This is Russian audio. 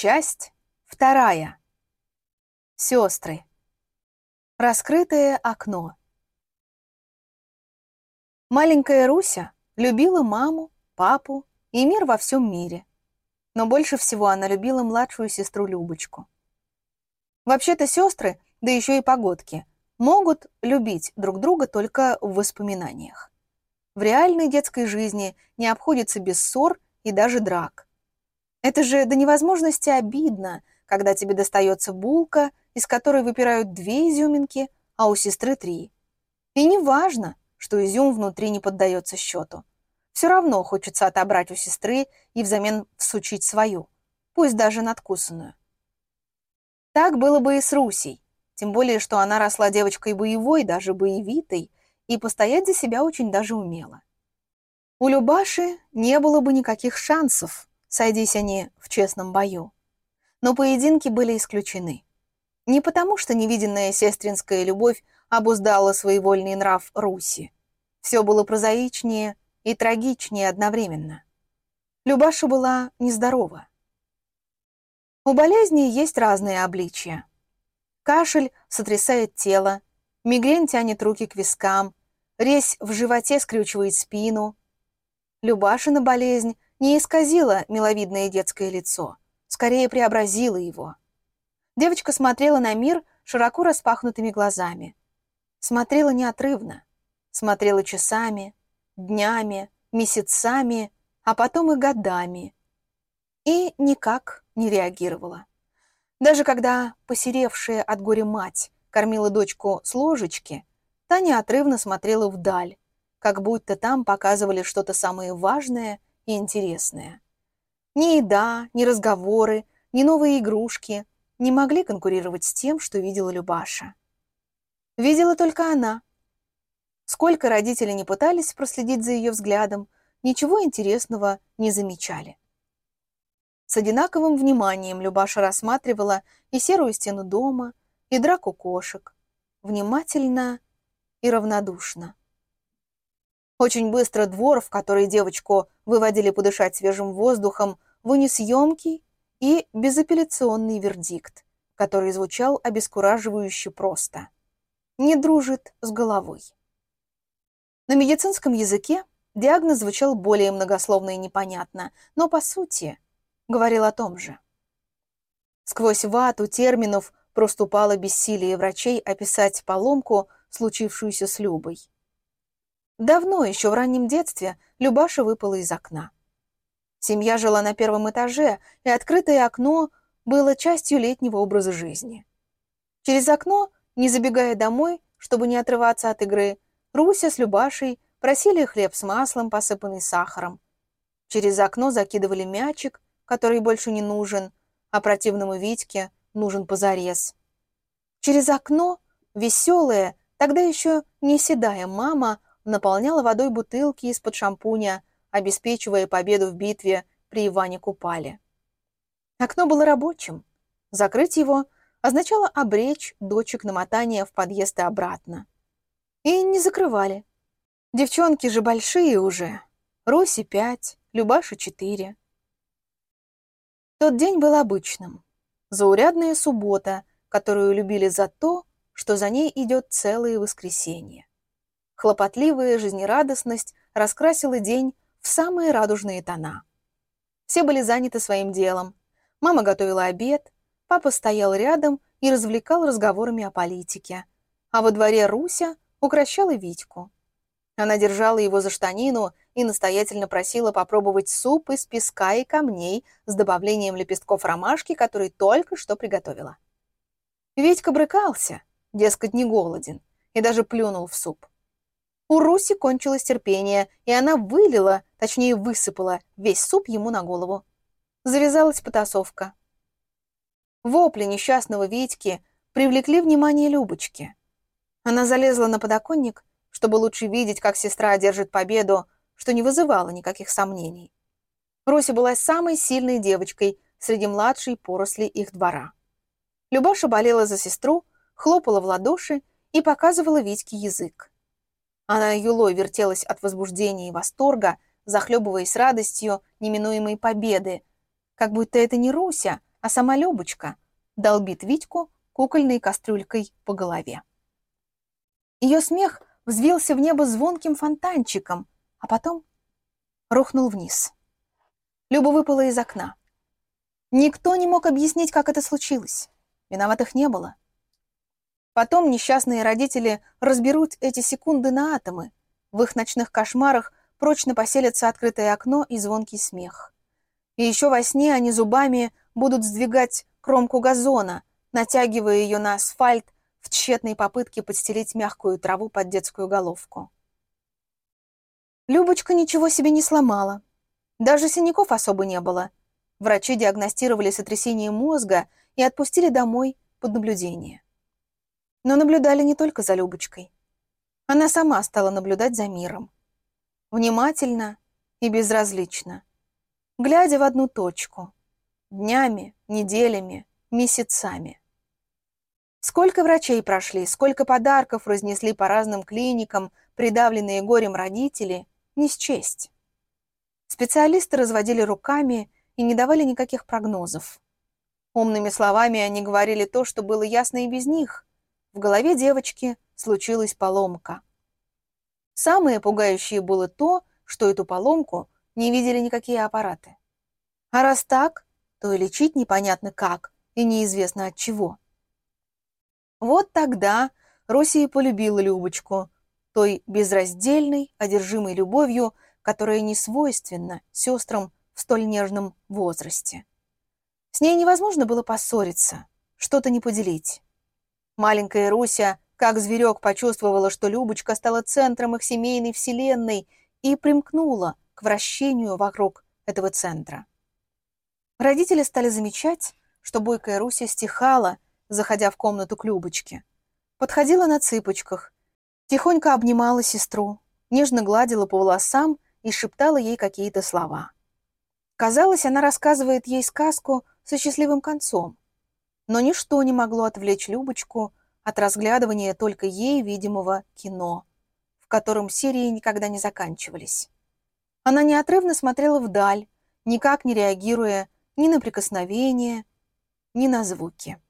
Часть вторая. Сестры. Раскрытое окно. Маленькая Руся любила маму, папу и мир во всем мире. Но больше всего она любила младшую сестру Любочку. Вообще-то сестры, да еще и погодки, могут любить друг друга только в воспоминаниях. В реальной детской жизни не обходится без ссор и даже драк. Это же до невозможности обидно, когда тебе достается булка, из которой выпирают две изюминки, а у сестры три. И не важно, что изюм внутри не поддается счету. Все равно хочется отобрать у сестры и взамен всучить свою, пусть даже надкусанную. Так было бы и с Русей, тем более, что она росла девочкой боевой, даже боевитой, и постоять за себя очень даже умела. У Любаши не было бы никаких шансов, сойдись они в честном бою. Но поединки были исключены. Не потому, что невиденная сестринская любовь обуздала своевольный нрав Руси. Все было прозаичнее и трагичнее одновременно. Любаша была нездорова. У болезни есть разные обличия. Кашель сотрясает тело, мигрень тянет руки к вискам, резь в животе скрючивает спину. Любашина болезнь не исказила миловидное детское лицо, скорее преобразила его. Девочка смотрела на мир широко распахнутыми глазами. Смотрела неотрывно, смотрела часами, днями, месяцами, а потом и годами. И никак не реагировала. Даже когда посеревшая от горя мать кормила дочку с ложечки, та неотрывно смотрела вдаль, как будто там показывали что-то самое важное и интересное. Ни еда, ни разговоры, ни новые игрушки не могли конкурировать с тем, что видела Любаша. Видела только она. Сколько родители не пытались проследить за ее взглядом, ничего интересного не замечали. С одинаковым вниманием Любаша рассматривала и серую стену дома, и драку кошек. Внимательно и равнодушно. Очень быстро двор, в который девочку выводили подышать свежим воздухом, вынес емкий и безапелляционный вердикт, который звучал обескураживающе просто. Не дружит с головой. На медицинском языке диагноз звучал более многословно и непонятно, но по сути говорил о том же. Сквозь вату терминов проступало бессилие врачей описать поломку, случившуюся с Любой. Давно, еще в раннем детстве, Любаша выпала из окна. Семья жила на первом этаже, и открытое окно было частью летнего образа жизни. Через окно, не забегая домой, чтобы не отрываться от игры, Руся с Любашей просили хлеб с маслом, посыпанный сахаром. Через окно закидывали мячик, который больше не нужен, а противному Витьке нужен позарез. Через окно веселая, тогда еще не седая мама наполняла водой бутылки из-под шампуня, обеспечивая победу в битве при Иване Купале. Окно было рабочим. Закрыть его означало обречь дочек на мотание в подъезд и обратно. И не закрывали. Девчонки же большие уже. Роси пять, Любаша четыре. Тот день был обычным. Заурядная суббота, которую любили за то, что за ней идет целое воскресенье. Хлопотливая жизнерадостность раскрасила день в самые радужные тона. Все были заняты своим делом. Мама готовила обед, папа стоял рядом и развлекал разговорами о политике. А во дворе Руся укращала Витьку. Она держала его за штанину и настоятельно просила попробовать суп из песка и камней с добавлением лепестков ромашки, который только что приготовила. Витька брыкался, дескать, не голоден, и даже плюнул в суп. У Руси кончилось терпение, и она вылила, точнее высыпала, весь суп ему на голову. Завязалась потасовка. Вопли несчастного Витьки привлекли внимание Любочки. Она залезла на подоконник, чтобы лучше видеть, как сестра одержит победу, что не вызывало никаких сомнений. Руся была самой сильной девочкой среди младшей поросли их двора. Любаша болела за сестру, хлопала в ладоши и показывала Витьке язык. Она юлой вертелась от возбуждения и восторга, захлебываясь радостью неминуемой победы, как будто это не Руся, а сама Любочка долбит Витьку кукольной кастрюлькой по голове. Ее смех взвился в небо звонким фонтанчиком, а потом рухнул вниз. Люба выпала из окна. Никто не мог объяснить, как это случилось. Виноватых не было. Потом несчастные родители разберут эти секунды на атомы. В их ночных кошмарах прочно поселится открытое окно и звонкий смех. И еще во сне они зубами будут сдвигать кромку газона, натягивая ее на асфальт в тщетной попытке подстелить мягкую траву под детскую головку. Любочка ничего себе не сломала. Даже синяков особо не было. Врачи диагностировали сотрясение мозга и отпустили домой под наблюдение. Но наблюдали не только за Любочкой. Она сама стала наблюдать за миром. Внимательно и безразлично. Глядя в одну точку. Днями, неделями, месяцами. Сколько врачей прошли, сколько подарков разнесли по разным клиникам придавленные горем родители, не счесть. Специалисты разводили руками и не давали никаких прогнозов. Умными словами они говорили то, что было ясно и без них. В голове девочки случилась поломка. Самое пугающее было то, что эту поломку не видели никакие аппараты. А раз так, то и лечить непонятно как и неизвестно от чего. Вот тогда Руси и полюбила Любочку, той безраздельной, одержимой любовью, которая не свойственна сестрам в столь нежном возрасте. С ней невозможно было поссориться, что-то не поделить. Маленькая Руся, как зверек, почувствовала, что Любочка стала центром их семейной вселенной и примкнула к вращению вокруг этого центра. Родители стали замечать, что бойкая Руся стихала, заходя в комнату к Любочке. Подходила на цыпочках, тихонько обнимала сестру, нежно гладила по волосам и шептала ей какие-то слова. Казалось, она рассказывает ей сказку со счастливым концом. Но ничто не могло отвлечь Любочку от разглядывания только ей видимого кино, в котором серии никогда не заканчивались. Она неотрывно смотрела вдаль, никак не реагируя ни на прикосновение, ни на звуки.